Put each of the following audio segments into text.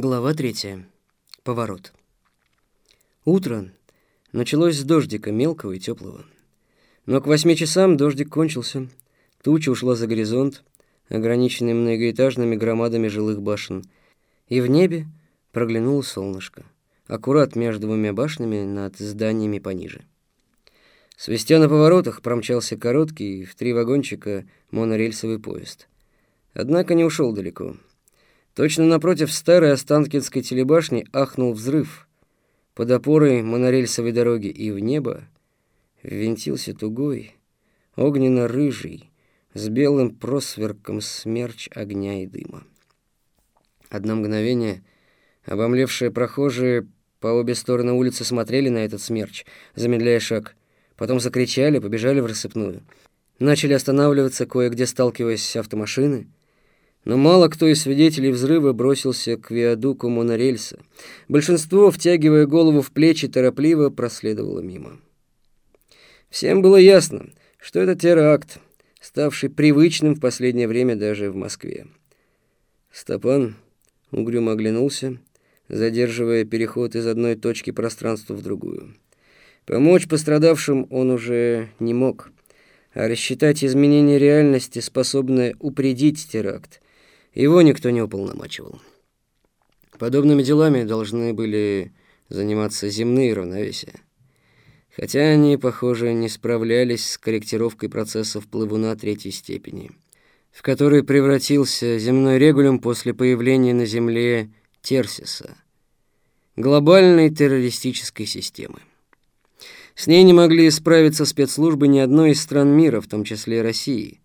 Глава третья. Поворот. Утро началось с дождика, мелкого и теплого. Но к восьми часам дождик кончился. Туча ушла за горизонт, ограниченный многоэтажными громадами жилых башен. И в небе проглянуло солнышко, аккурат между двумя башнями над зданиями пониже. Свистя на поворотах промчался короткий в три вагончика монорельсовый поезд. Однако не ушел далеко. Точно напротив старой Останкинской телебашни ахнул взрыв. Под опорой монорельсовой дороги и в небо ввинтился тугой, огненно-рыжий, с белым просверком смерч огня и дыма. Одно мгновение обомлевшие прохожие по обе стороны улицы смотрели на этот смерч, замедляя шаг. Потом закричали, побежали в рассыпную. Начали останавливаться кое-где, сталкиваясь автомашины — но мало кто из свидетелей взрыва бросился к виадуку монорельса. Большинство, втягивая голову в плечи, торопливо проследовало мимо. Всем было ясно, что это теракт, ставший привычным в последнее время даже в Москве. Стопан угрюмо оглянулся, задерживая переход из одной точки пространства в другую. Помочь пострадавшим он уже не мог, а рассчитать изменение реальности, способное упредить теракт, его никто не уполномачивал. Подобными делами должны были заниматься земные равновесия. Хотя они, похоже, не справлялись с корректировкой процессов плывуна третьей степени, в который превратился земной регулюм после появления на Земле Терсиса, глобальной террористической системы. С ней не могли справиться спецслужбы ни одной из стран мира, в том числе России.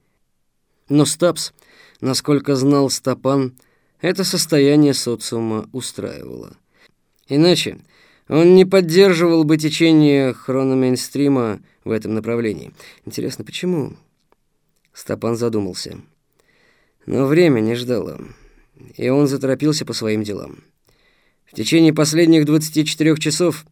Но Стапс — Насколько знал Стопан, это состояние социума устраивало. Иначе он не поддерживал бы течение хрономейнстрима в этом направлении. Интересно, почему? Стопан задумался. Но время не ждало, и он заторопился по своим делам. В течение последних 24 часов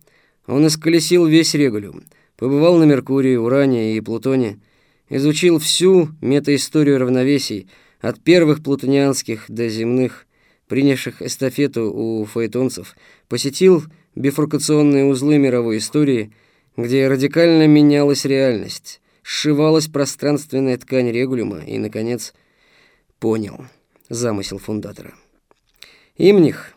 он исколесил весь регулюм, побывал на Меркурии, Уране и Плутоне, изучил всю метаисторию равновесий, от первых плутонианских до земных, принявших эстафету у фаэтонцев, посетил бифуркационные узлы мировой истории, где радикально менялась реальность, сшивалась пространственная ткань регулюма и, наконец, понял замысел фундатора. Имних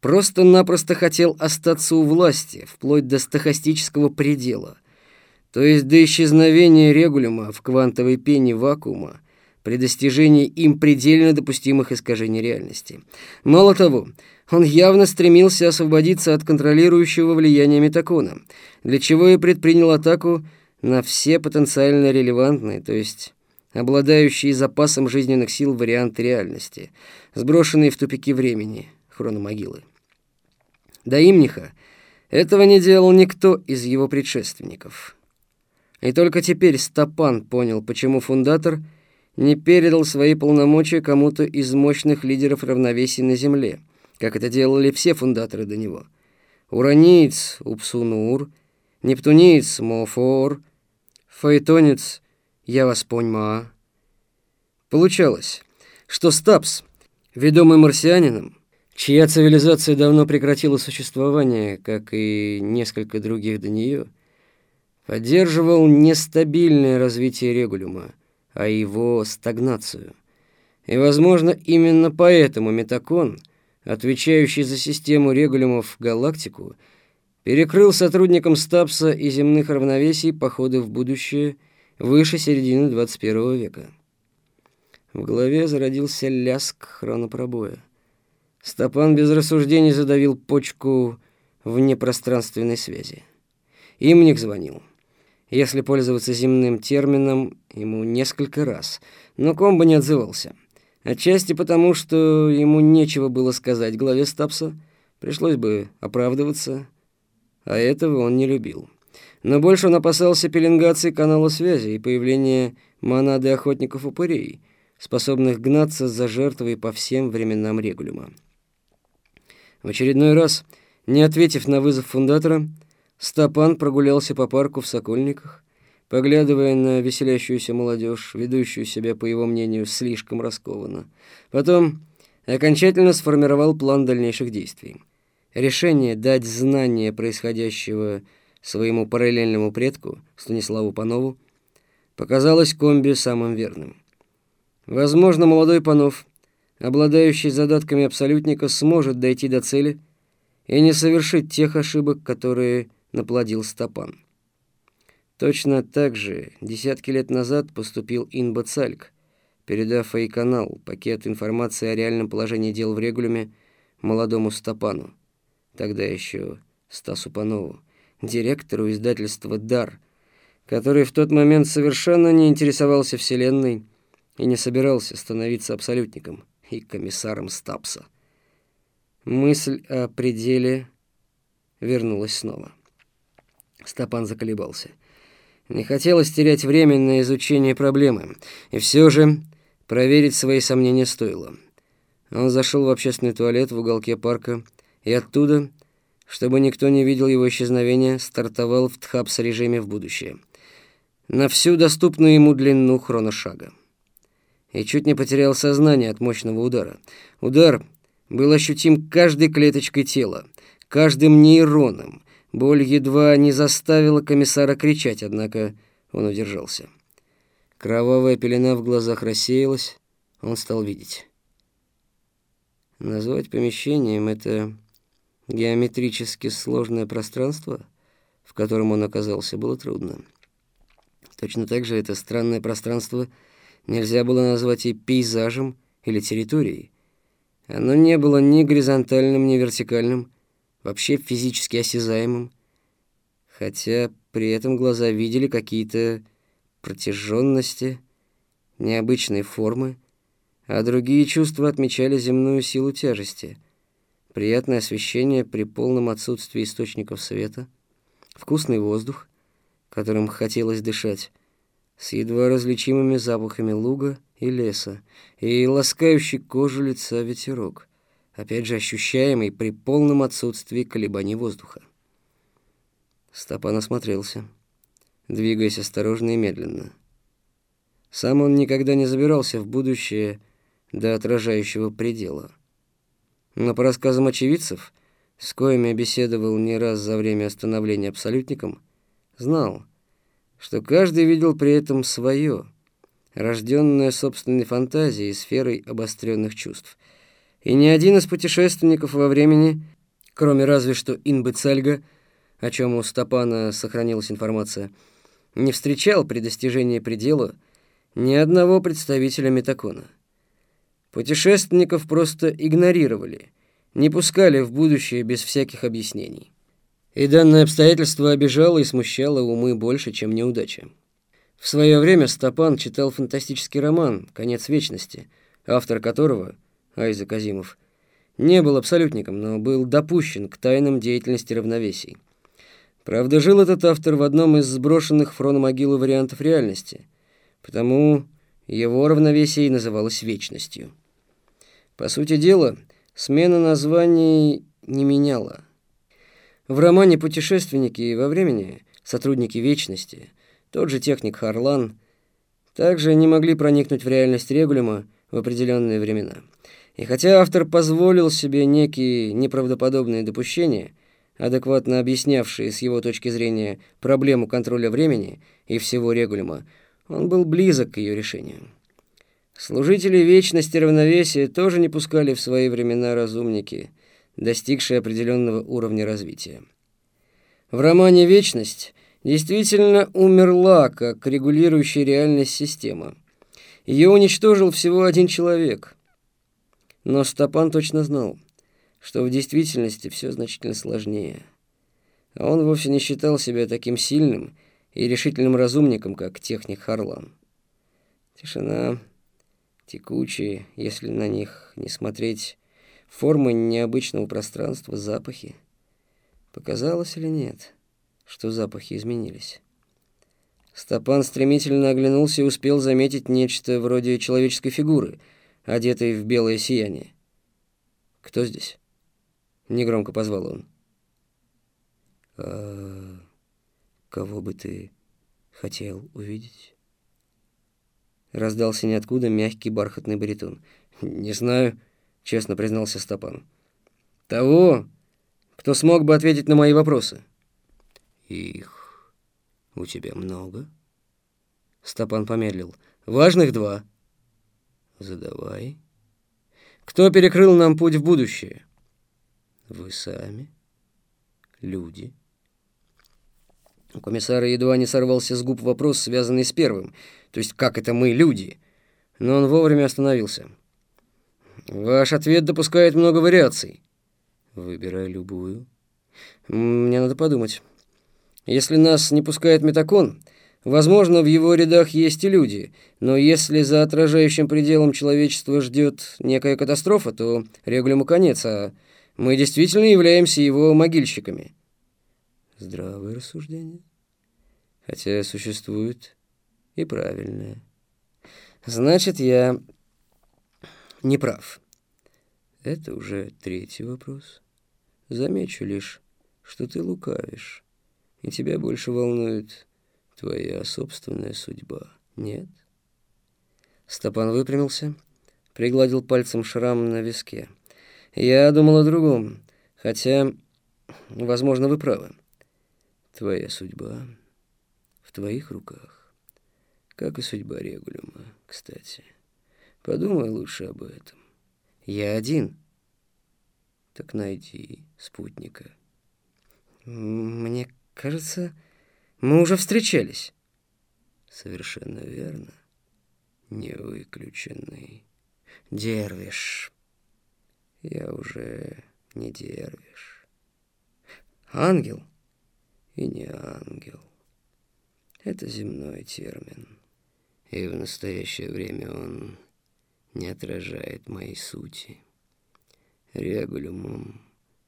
просто-напросто хотел остаться у власти, вплоть до стохастического предела, то есть до исчезновения регулюма в квантовой пене вакуума, при достижении им предельно допустимых искажений реальности. Мало того, он явно стремился освободиться от контролирующего влияния метакона, для чего и предпринял атаку на все потенциально релевантные, то есть обладающие запасом жизненных сил варианты реальности, сброшенные в тупики времени, хрономогилы. До Имниха этого не делал никто из его предшественников. И только теперь Стопан понял, почему фундатор – не передал свои полномочия кому-то из мощных лидеров равновесия на Земле, как это делали все фундаторы до него. Ураниец Упсунур, Нептуниец Мофор, Фаэтонец Яваспоньма. Получалось, что Стапс, ведомый марсианином, чья цивилизация давно прекратила существование, как и несколько других до нее, поддерживал нестабильное развитие регулюма, а его стагнацию. И, возможно, именно поэтому Метакон, отвечающий за систему регулюмов галактику, перекрыл сотрудникам Стапса и земных равновесий походы в будущее выше середины 21 века. В голове зародился ляск хронопробоя. Стопан без рассуждений задавил почку внепространственной связи. Имник звонил если пользоваться земным термином, ему несколько раз, но Комбо не отзывался. Отчасти потому, что ему нечего было сказать главе Стапса, пришлось бы оправдываться, а этого он не любил. Но больше он опасался пеленгации канала связи и появления монады охотников-упырей, способных гнаться за жертвой по всем временам регулюма. В очередной раз, не ответив на вызов фундатора, Стопан прогулялся по парку в Сокольниках, поглядывая на веселящуюся молодежь, ведущую себя, по его мнению, слишком раскованно. Потом окончательно сформировал план дальнейших действий. Решение дать знание происходящего своему параллельному предку, Станиславу Панову, показалось комби самым верным. Возможно, молодой Панов, обладающий задатками абсолютника, сможет дойти до цели и не совершить тех ошибок, которые наплодил Стопан. Точно так же десятки лет назад поступил Инба Цальк, передав Эй-канал пакет информации о реальном положении дел в Регулюме молодому Стопану, тогда еще Стасу Панову, директору издательства «Дар», который в тот момент совершенно не интересовался Вселенной и не собирался становиться абсолютником и комиссаром Стапса. Мысль о пределе вернулась снова. Стопан заколебался. Не хотелось терять время на изучение проблемы, и все же проверить свои сомнения стоило. Он зашел в общественный туалет в уголке парка и оттуда, чтобы никто не видел его исчезновения, стартовал в тхапс-режиме в будущее. На всю доступную ему длину хроношага. И чуть не потерял сознание от мощного удара. Удар был ощутим каждой клеточкой тела, каждым нейроном, Боль едва не заставила комиссара кричать, однако он удержался. Кровавая пелена в глазах рассеялась, он стал видеть. Назвать помещением это геометрически сложное пространство, в котором он оказался, было трудно. Точно так же это странное пространство нельзя было назвать и пейзажем или территорией. Оно не было ни горизонтальным, ни вертикальным, вообще физически осязаемым, хотя при этом глаза видели какие-то протяженности, необычные формы, а другие чувства отмечали земную силу тяжести, приятное освещение при полном отсутствии источников света, вкусный воздух, которым хотелось дышать, с едва различимыми запахами луга и леса, и ласкающий кожу лица ветерок — опять же ощущаемый при полном отсутствии колебаний воздуха. Стопан осмотрелся, двигаясь осторожно и медленно. Сам он никогда не забирался в будущее до отражающего предела. Но по рассказам очевидцев, с коими беседовал не раз за время остановления абсолютником, знал, что каждый видел при этом свое, рожденное собственной фантазией сферой обостренных чувств — и ни один из путешественников во времени, кроме разве что Инбы Цельга, о чем у Стопана сохранилась информация, не встречал при достижении предела ни одного представителя Метакона. Путешественников просто игнорировали, не пускали в будущее без всяких объяснений. И данное обстоятельство обижало и смущало умы больше, чем неудача. В свое время Стопан читал фантастический роман «Конец вечности», автор которого — Айзек Азимов, не был абсолютником, но был допущен к тайнам деятельности равновесий. Правда, жил этот автор в одном из сброшенных Фрона могилы вариантов реальности, потому его равновесие и называлось вечностью. По сути дела, смена названий не меняла. В романе «Путешественники во времени» сотрудники вечности, тот же техник Харлан, также не могли проникнуть в реальность Регулима в определенные времена. И хотя автор позволил себе некие неправдоподобные допущения, адекватно объяснявшие с его точки зрения проблему контроля времени и всего регулима, он был близок к ее решению. Служители вечности равновесия тоже не пускали в свои времена разумники, достигшие определенного уровня развития. В романе «Вечность» действительно умерла как регулирующая реальность система. Ее уничтожил всего один человек, но Стопан точно знал, что в действительности все значительно сложнее. А он вовсе не считал себя таким сильным и решительным разумником, как техник Харлан. Тишина, текучие, если на них не смотреть, формы необычного пространства, запахи. Показалось или нет, что запахи изменились? Стопан стремительно оглянулся и успел заметить нечто вроде человеческой фигуры — одетый в белое сияние. «Кто здесь?» — негромко позвал он. «А кого бы ты хотел увидеть?» Раздался ниоткуда мягкий бархатный баритон. «Не знаю. честно признался Стопан. Того, кто смог бы ответить на мои вопросы. Их у тебя много? Стопан помедлил. Важных два. Задавай. Кто перекрыл нам путь в будущее? Вы сами. Люди. У комиссара едва не сорвался с губ вопрос, связанный с первым. То есть, как это мы, люди? Но он вовремя остановился. Ваш ответ допускает много вариаций. Выбирай любую. Мне надо подумать. Если нас не пускает метакон, возможно, в его рядах есть и люди, но если за отражающим пределом человечества ждет некая катастрофа, то регулему конец, а мы действительно являемся его могильщиками. Здравое рассуждение. Хотя существует и правильное. Значит, я не прав. Это уже третий вопрос. Замечу лишь, что ты лукавишь, и тебя больше волнует твоя собственная судьба, нет? Стопан выпрямился, пригладил пальцем шрам на виске. Я думал о другом, хотя, возможно, вы правы. Твоя судьба в твоих руках, как и судьба Регулюма, кстати. Подумай лучше об этом. Я один. Так найди спутника. Мне кажется, мы уже встречались. Совершенно верно. Не выключенный. Дервиш. Я уже не дервиш. Ангел и не ангел. Это земной термин. И в настоящее время он не отражает моей сути. Регулюмом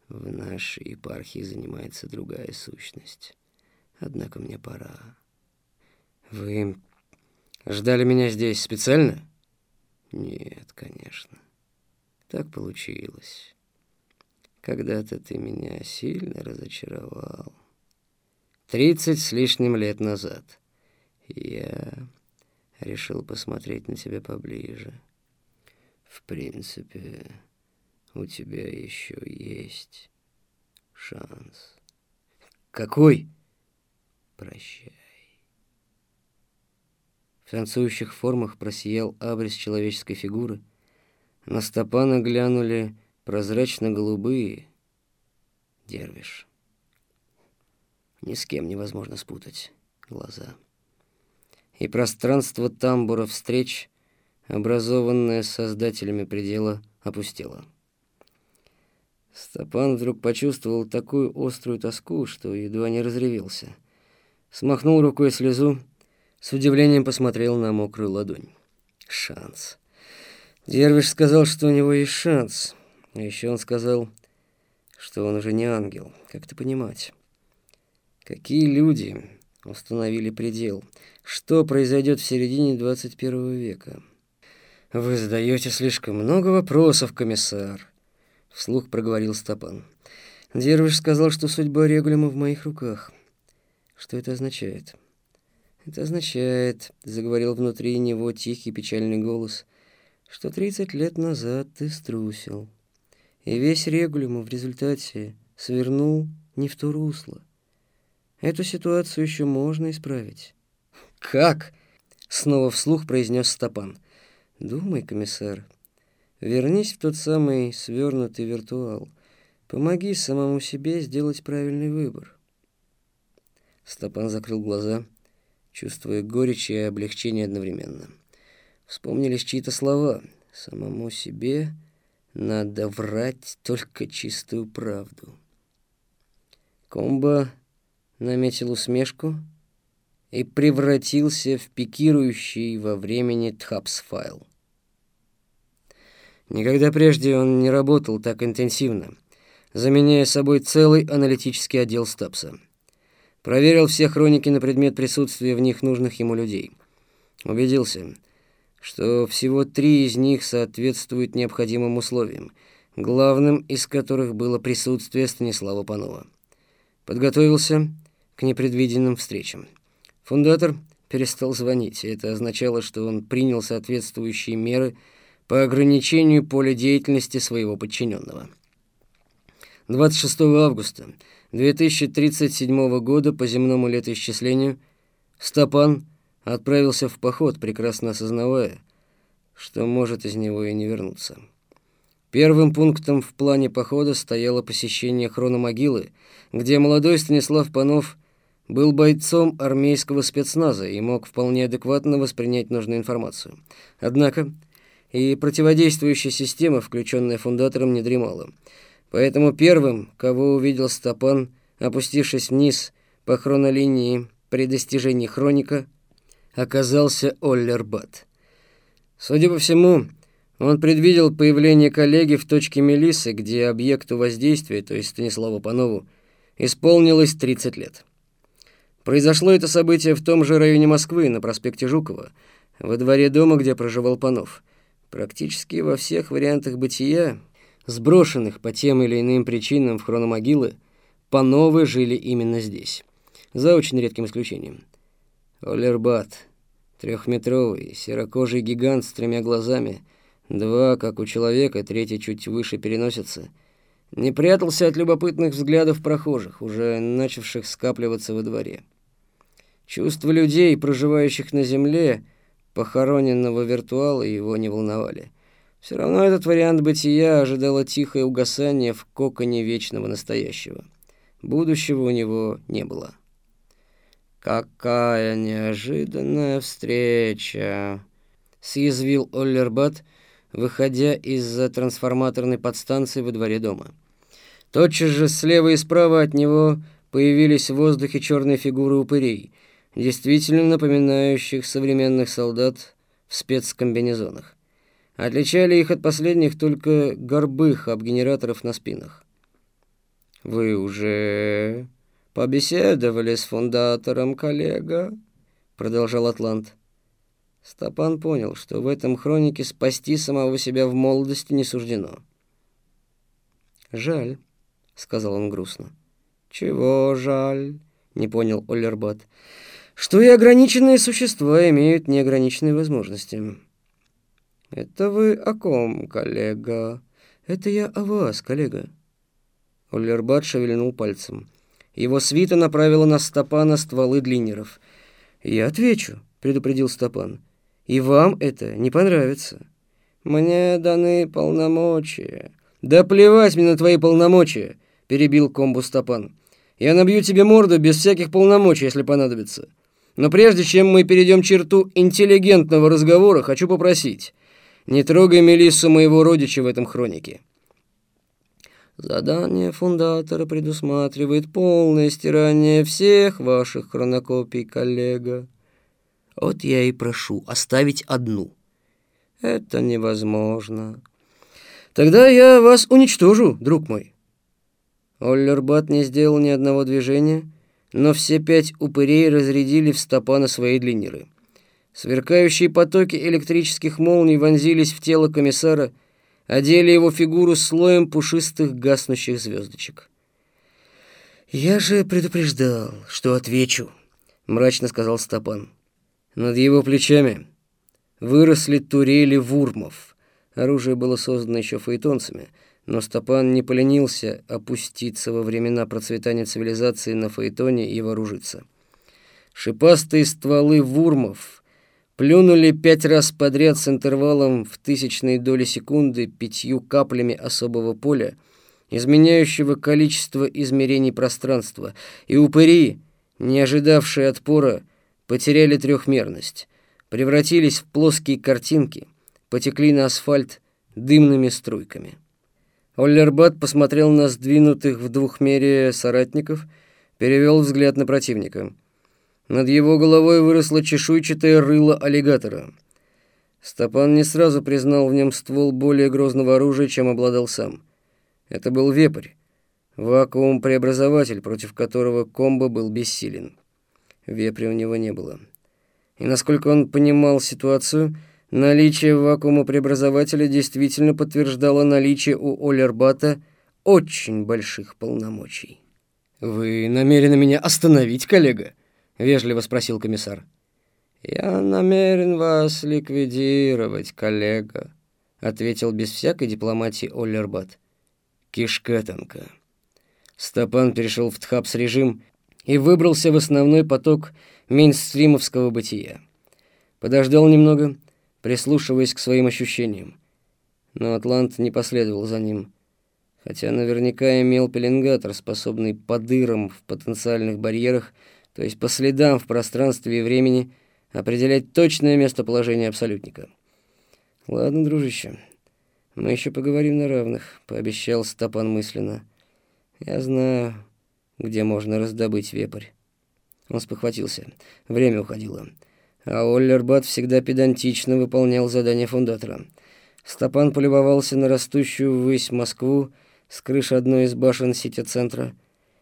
в нашей епархии занимается другая сущность. Однако мне пора. Вы ждали меня здесь специально? Нет, конечно. Так получилось. Когда-то ты меня сильно разочаровал. Тридцать с лишним лет назад. Я решил посмотреть на тебя поближе. В принципе, у тебя еще есть шанс. Какой? Прощай. В танцующих формах просиял абрис человеческой фигуры. На Стопана глянули прозрачно-голубые. Дервиш. Ни с кем невозможно спутать глаза. И пространство тамбура встреч образованная создателями предела, опустела. Стопан вдруг почувствовал такую острую тоску, что едва не разревелся. Смахнул рукой слезу, с удивлением посмотрел на мокрую ладонь. Шанс. Дервиш сказал, что у него есть шанс. А еще он сказал, что он уже не ангел. Как это понимать? Какие люди установили предел? Что произойдет в середине 21 века? «Вы задаете слишком много вопросов, комиссар», — вслух проговорил Стопан. «Дервиш сказал, что судьба Регулема в моих руках. Что это означает?» «Это означает», — заговорил внутри него тихий печальный голос, «что тридцать лет назад ты струсил, и весь Регулему в результате свернул не в то русло. Эту ситуацию еще можно исправить». «Как?» — снова вслух произнес Стопан. Думай, комиссар. Вернись в тот самый свернутый виртуал. Помоги самому себе сделать правильный выбор. Стопан закрыл глаза, чувствуя горечь и облегчение одновременно. Вспомнились чьи-то слова. Самому себе надо врать только чистую правду. Комбо наметил усмешку и превратился в пикирующий во времени тхапс-файл. Никогда прежде он не работал так интенсивно, заменяя собой целый аналитический отдел Стапса. Проверил все хроники на предмет присутствия в них нужных ему людей. Убедился, что всего три из них соответствуют необходимым условиям, главным из которых было присутствие Станислава Панова. Подготовился к непредвиденным встречам. Фундатор перестал звонить, и это означало, что он принял соответствующие меры по ограничению поля деятельности своего подчиненного. 26 августа 2037 года по земному летоисчислению Стопан отправился в поход, прекрасно осознавая, что может из него и не вернуться. Первым пунктом в плане похода стояло посещение хрономогилы, где молодой Станислав Панов был бойцом армейского спецназа и мог вполне адекватно воспринять нужную информацию. Однако и противодействующая система, включенная фундатором, не дремала. Поэтому первым, кого увидел Стопан, опустившись вниз по хронолинии при достижении хроника, оказался Оллербат. Судя по всему, он предвидел появление коллеги в точке Мелисы, где объекту воздействия, то есть Станиславу Панову, исполнилось 30 лет. Произошло это событие в том же районе Москвы, на проспекте Жукова, во дворе дома, где проживал Панов. Практически во всех вариантах бытия, сброшенных по тем или иным причинам в хрономогилы, Пановы жили именно здесь, за очень редким исключением. Олербат, трехметровый, серокожий гигант с тремя глазами – Два, как у человека, третий чуть выше переносится. Не прятался от любопытных взглядов прохожих, уже начавших скапливаться во дворе. Чувства людей, проживающих на земле, похороненного виртуала, его не волновали. Все равно этот вариант бытия ожидало тихое угасание в коконе вечного настоящего. Будущего у него не было. «Какая неожиданная встреча!» — съязвил Оллербат — выходя из-за трансформаторной подстанции во дворе дома. Тотчас же слева и справа от него появились в воздухе черные фигуры упырей, действительно напоминающих современных солдат в спецкомбинезонах. Отличали их от последних только горбы хаб-генераторов на спинах. «Вы уже побеседовали с фундатором, коллега?» — продолжал Атлант. Стопан понял, что в этом хронике спасти самого себя в молодости не суждено. «Жаль», — сказал он грустно. «Чего жаль?» — не понял Оллербат. «Что и ограниченные существа имеют неограниченные возможности». «Это вы о ком, коллега?» «Это я о вас, коллега». Оллербат шевельнул пальцем. Его свита направила на Стопана стволы длиннеров. «Я отвечу», — предупредил Стопан и вам это не понравится. Мне даны полномочия. Да плевать мне на твои полномочия, перебил комбу Стопан. Я набью тебе морду без всяких полномочий, если понадобится. Но прежде чем мы перейдем черту интеллигентного разговора, хочу попросить, не трогай Мелиссу моего родича в этом хронике. Задание фундатора предусматривает полное стирание всех ваших хронокопий, коллега. Вот я и прошу оставить одну. Это невозможно. Тогда я вас уничтожу, друг мой. Оллербат не сделал ни одного движения, но все пять упырей разрядили в стопа на свои длиннеры. Сверкающие потоки электрических молний вонзились в тело комиссара, одели его фигуру слоем пушистых гаснущих звездочек. «Я же предупреждал, что отвечу», — мрачно сказал Стопан. Над его плечами выросли турели вурмов. Оружие было создано еще фаэтонцами, но Стопан не поленился опуститься во времена процветания цивилизации на фаэтоне и вооружиться. Шипастые стволы вурмов плюнули пять раз подряд с интервалом в тысячные доли секунды пятью каплями особого поля, изменяющего количество измерений пространства, и упыри, не ожидавшие отпора, потеряли трехмерность, превратились в плоские картинки, потекли на асфальт дымными струйками. Оллербат посмотрел на сдвинутых в двухмерие соратников, перевел взгляд на противника. Над его головой выросло чешуйчатое рыло аллигатора. Стопан не сразу признал в нем ствол более грозного оружия, чем обладал сам. Это был вепрь, вакуум-преобразователь, против которого комбо был бессилен. Вепря у него не было. И насколько он понимал ситуацию, наличие вакуума-преобразователя действительно подтверждало наличие у Олербата очень больших полномочий. «Вы намерены меня остановить, коллега?» — вежливо спросил комиссар. «Я намерен вас ликвидировать, коллега», — ответил без всякой дипломатии Оллербат. «Кишка тонка». Стопан перешел в тхапс-режим и выбрался в основной поток мейнстримовского бытия. Подождал немного, прислушиваясь к своим ощущениям. Но Атлант не последовал за ним, хотя наверняка имел пеленгатор, способный по дырам в потенциальных барьерах, то есть по следам в пространстве и времени, определять точное местоположение абсолютника. «Ладно, дружище, мы еще поговорим на равных», — пообещал Стопан мысленно. «Я знаю, где можно раздобыть вепрь». Он спохватился. Время уходило. А Оллербат всегда педантично выполнял задания фундатора. Стопан полюбовался на растущую ввысь Москву с крыши одной из башен сити-центра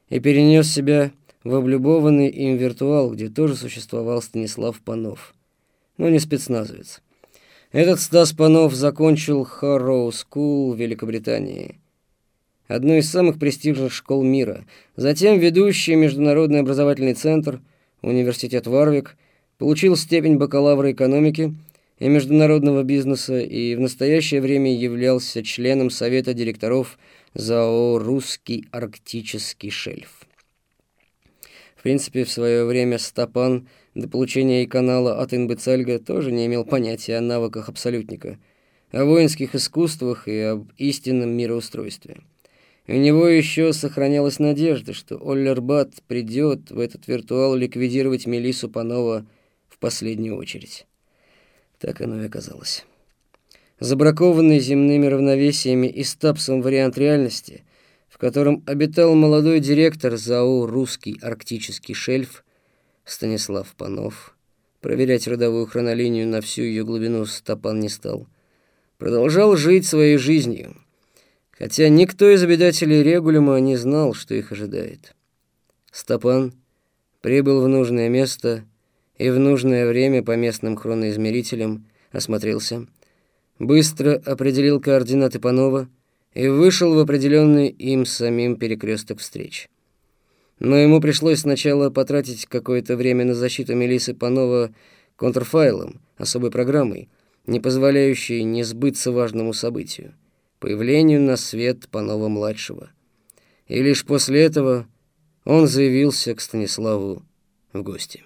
и перенес себя в облюбованный им виртуал, где тоже существовал Станислав Панов. Но не спецназовец. Этот Стас Панов закончил Харроу Скул в Великобритании, одну из самых престижных школ мира, затем ведущий международный образовательный центр, университет Варвик, получил степень бакалавра экономики и международного бизнеса и в настоящее время являлся членом совета директоров ЗАО «Русский арктический шельф». Принципе, в свое время Стапан – до получения и канала от Инбецальга тоже не имел понятия о навыках абсолютника, о воинских искусствах и об истинном мироустройстве. У него еще сохранялась надежда, что Оллербат придет в этот виртуал ликвидировать Мелису Панова в последнюю очередь. Так оно и оказалось. Забракованный земными равновесиями и стапсом вариант реальности, в котором обитал молодой директор ЗАО «Русский арктический шельф», Станислав Панов. Проверять родовую хронолинию на всю ее глубину Стопан не стал. Продолжал жить своей жизнью, хотя никто из обитателей Регулима не знал, что их ожидает. Стопан прибыл в нужное место и в нужное время по местным хроноизмерителям осмотрелся, быстро определил координаты Панова и вышел в определенный им самим перекресток встреч. Но ему пришлось сначала потратить какое-то время на защиту Мелисы Панова контрфайлом, особой программой, не позволяющей не сбыться важному событию — появлению на свет Панова-младшего. И лишь после этого он заявился к Станиславу в гости.